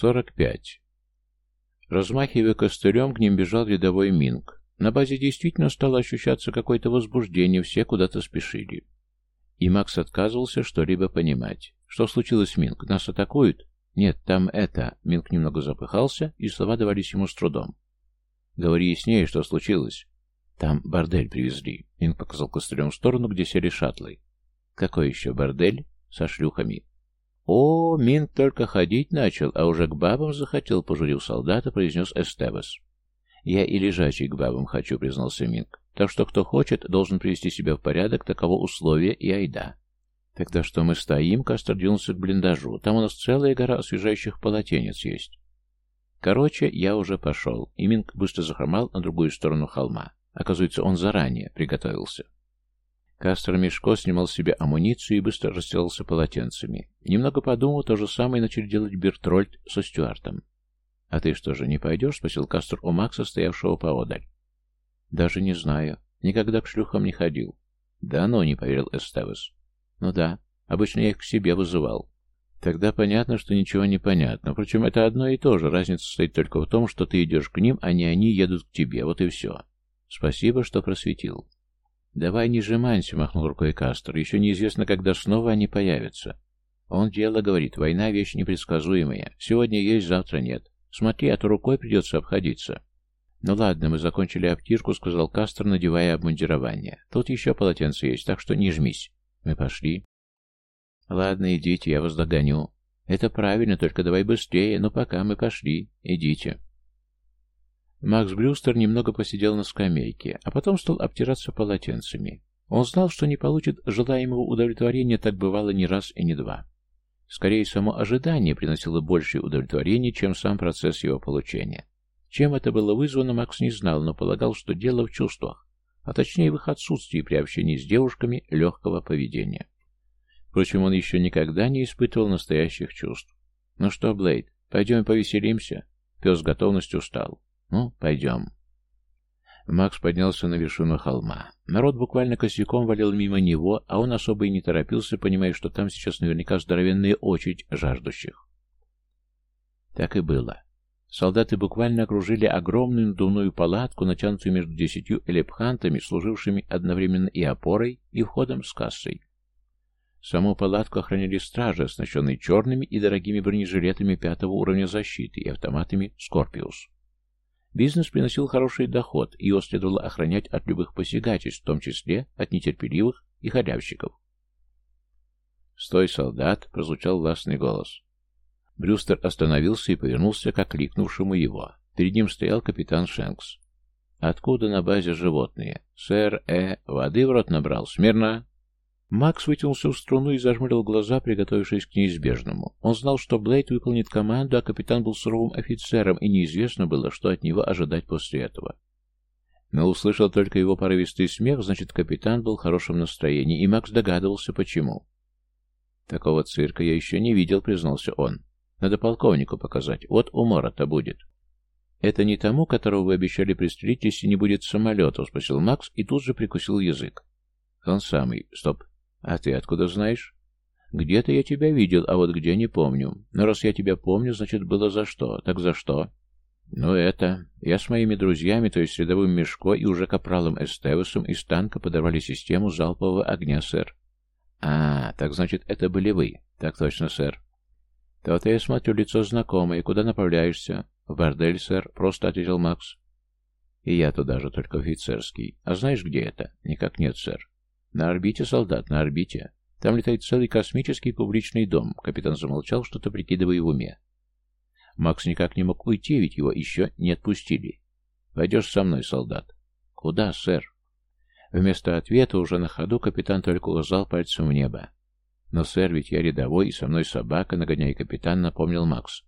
Сорок пять. Размахивая костылем, к ним бежал рядовой Минг. На базе действительно стало ощущаться какое-то возбуждение, все куда-то спешили. И Макс отказывался что-либо понимать. Что случилось, Минг? Нас атакуют? Нет, там это... Минг немного запыхался, и слова давались ему с трудом. Говори яснее, что случилось. Там бордель привезли. Минг показал костылем в сторону, где сели шаттлы. Какой еще бордель? Со шлюхами. О, Минг только ходить начал, а уже к бабам захотел, пожурил солдата, произнес Эстебес. Я и лежачий к бабам хочу, признался Минг. Так что кто хочет, должен привести себя в порядок, таково условие и айда. Тогда что мы стоим, Кастер двинулся к блиндажу. Там у нас целая гора освежающих полотенец есть. Короче, я уже пошел, и Минг быстро захромал на другую сторону холма. Оказывается, он заранее приготовился. Кастер Мешко снимал с себя амуницию и быстро расстилался полотенцами. Немного подумал, то же самое начали делать Бертрольд со Стюартом. «А ты что же, не пойдешь?» — спросил Кастер у Макса, стоявшего поодаль. «Даже не знаю. Никогда к шлюхам не ходил». «Да ну», — не поверил Эстевес. «Ну да. Обычно я их к себе вызывал». «Тогда понятно, что ничего не понятно. Впрочем, это одно и то же. Разница состоит только в том, что ты идешь к ним, а не они едут к тебе. Вот и все. Спасибо, что просветил». «Давай не жеманься», — махнул рукой Кастер. «Еще неизвестно, когда снова они появятся». Он дело говорит, война — вещь непредсказуемая. Сегодня есть, завтра нет. Смотри, а то рукой придется обходиться. Ну ладно, мы закончили обтирку, сказал Кастер, надевая обмундирование. Тут еще полотенце есть, так что не жмись. Мы пошли. Ладно, идите, я вас догоню. Это правильно, только давай быстрее. Ну пока мы пошли. Идите. Макс Брюстер немного посидел на скамейке, а потом стал обтираться полотенцами. Он знал, что не получит желаемого удовлетворения, так бывало не раз и не два. Скорее, само ожидание приносило большее удовлетворение, чем сам процесс его получения. Чем это было вызвано, Макс не знал, но полагал, что дело в чувствах, а точнее в их отсутствии при общении с девушками легкого поведения. Впрочем, он еще никогда не испытывал настоящих чувств. «Ну что, Блейд, пойдем повеселимся?» Пес с готовностью встал. «Ну, пойдем». Макс поднялся на вершину холма. Народ буквально косяком валил мимо него, а он особо и не торопился, понимая, что там сейчас наверняка здоровенная очередь жаждущих. Так и было. Солдаты буквально окружили огромную надувную палатку, натянутую между десятью элепхантами, служившими одновременно и опорой, и входом с кассой. Саму палатку охраняли стражи, оснащенные черными и дорогими бронежилетами пятого уровня защиты и автоматами «Скорпиус». Бизнес приносил хороший доход, и его следовало охранять от любых посягательств, в том числе от нетерпеливых и халявщиков. «Стой, солдат!» — прозвучал властный голос. Брюстер остановился и повернулся к окликнувшему его. Перед ним стоял капитан Шенкс. «Откуда на базе животные?» «Сэр, э, воды в рот набрал. Смирно!» Макс вытянулся в струну и зажмурил глаза, приготовившись к неизбежному. Он знал, что Блейд выполнит команду, а капитан был суровым офицером, и неизвестно было, что от него ожидать после этого. Но услышал только его порывистый смех, значит, капитан был в хорошем настроении, и Макс догадывался, почему. «Такого цирка я еще не видел», — признался он. «Надо полковнику показать. Вот умора-то будет». «Это не тому, которого вы обещали пристрелить, если не будет самолета?» — спросил Макс и тут же прикусил язык. «Он самый. Стоп. «А ты откуда знаешь?» «Где-то я тебя видел, а вот где не помню. Но раз я тебя помню, значит, было за что. Так за что?» «Ну это... Я с моими друзьями, то есть рядовым Мешко и уже капралом Эстевесом из танка подорвали систему залпового огня, сэр». «А, так значит, это были вы?» «Так точно, сэр». «То-то я смотрю, лицо знакомое. Куда направляешься?» «В бордель, сэр», — просто ответил Макс. «И я туда же, только офицерский. А знаешь, где это?» «Никак нет, сэр». «На орбите, солдат, на орбите. Там летает целый космический публичный дом». Капитан замолчал, что-то прикидывая в уме. Макс никак не мог уйти, ведь его еще не отпустили. «Пойдешь со мной, солдат». «Куда, сэр?» Вместо ответа уже на ходу капитан только указал пальцем в небо. «Но, сэр, ведь я рядовой, и со мной собака, нагоняй капитан», — напомнил Макс.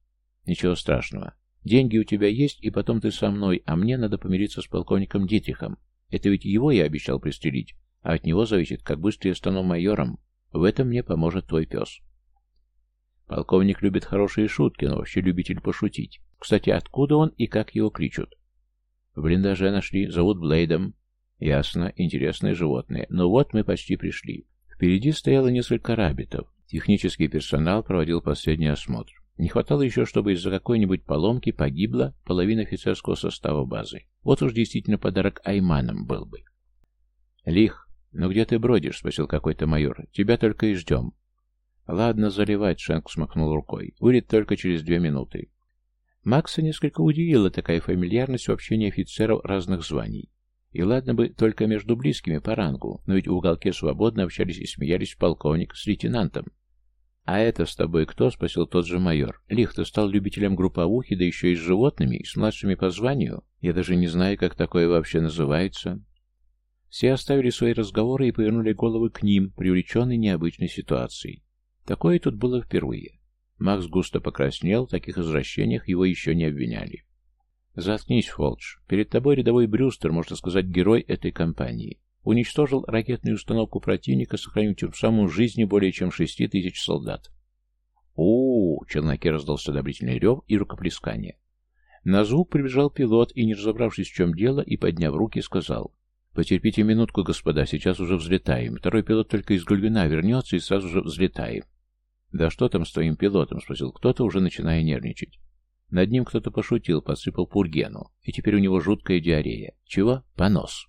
«Ничего страшного. Деньги у тебя есть, и потом ты со мной, а мне надо помириться с полковником Дитрихом. Это ведь его я обещал пристрелить, а от него зависит, как быстро я стану майором. В этом мне поможет твой пес. Полковник любит хорошие шутки, но вообще любитель пошутить. Кстати, откуда он и как его кричат? В блиндаже нашли, зовут Блейдом. Ясно, интересное животное. Но вот мы почти пришли. Впереди стояло несколько рабитов. Технический персонал проводил последний осмотр. Не хватало еще, чтобы из-за какой-нибудь поломки погибла половина офицерского состава базы. Вот уж действительно подарок Айманам был бы. «Лих, ну где ты бродишь?» — спросил какой-то майор. «Тебя только и ждем». «Ладно, заливать», — Шенк смахнул рукой. «Вылет только через две минуты». Макса несколько удивила такая фамильярность в общении офицеров разных званий. И ладно бы только между близкими по рангу, но ведь в уголке свободно общались и смеялись полковник с лейтенантом. «А это с тобой кто?» — спросил тот же майор. «Лих, ты стал любителем групповухи, да еще и с животными, и с младшими по званию? Я даже не знаю, как такое вообще называется». Все оставили свои разговоры и повернули головы к ним, привлеченной необычной ситуацией. Такое тут было впервые. Макс густо покраснел, в таких извращениях его еще не обвиняли. «Заткнись, Фолдж. Перед тобой рядовой Брюстер, можно сказать, герой этой кампании. Уничтожил ракетную установку противника, сохранив тем самым жизни более чем шести тысяч солдат». «О-о-о!» — челноке раздался одобрительный рев и рукоплескание. На звук прибежал пилот и, не разобравшись, в чем дело, и, подняв руки, сказал «Потерпите минутку, господа, сейчас уже взлетаем. Второй пилот только из Гульвина вернется, и сразу же взлетаем». «Да что там с твоим пилотом?» — спросил кто-то, уже начиная нервничать. Над ним кто-то пошутил, подсыпал пургену, и теперь у него жуткая диарея. Чего? Понос.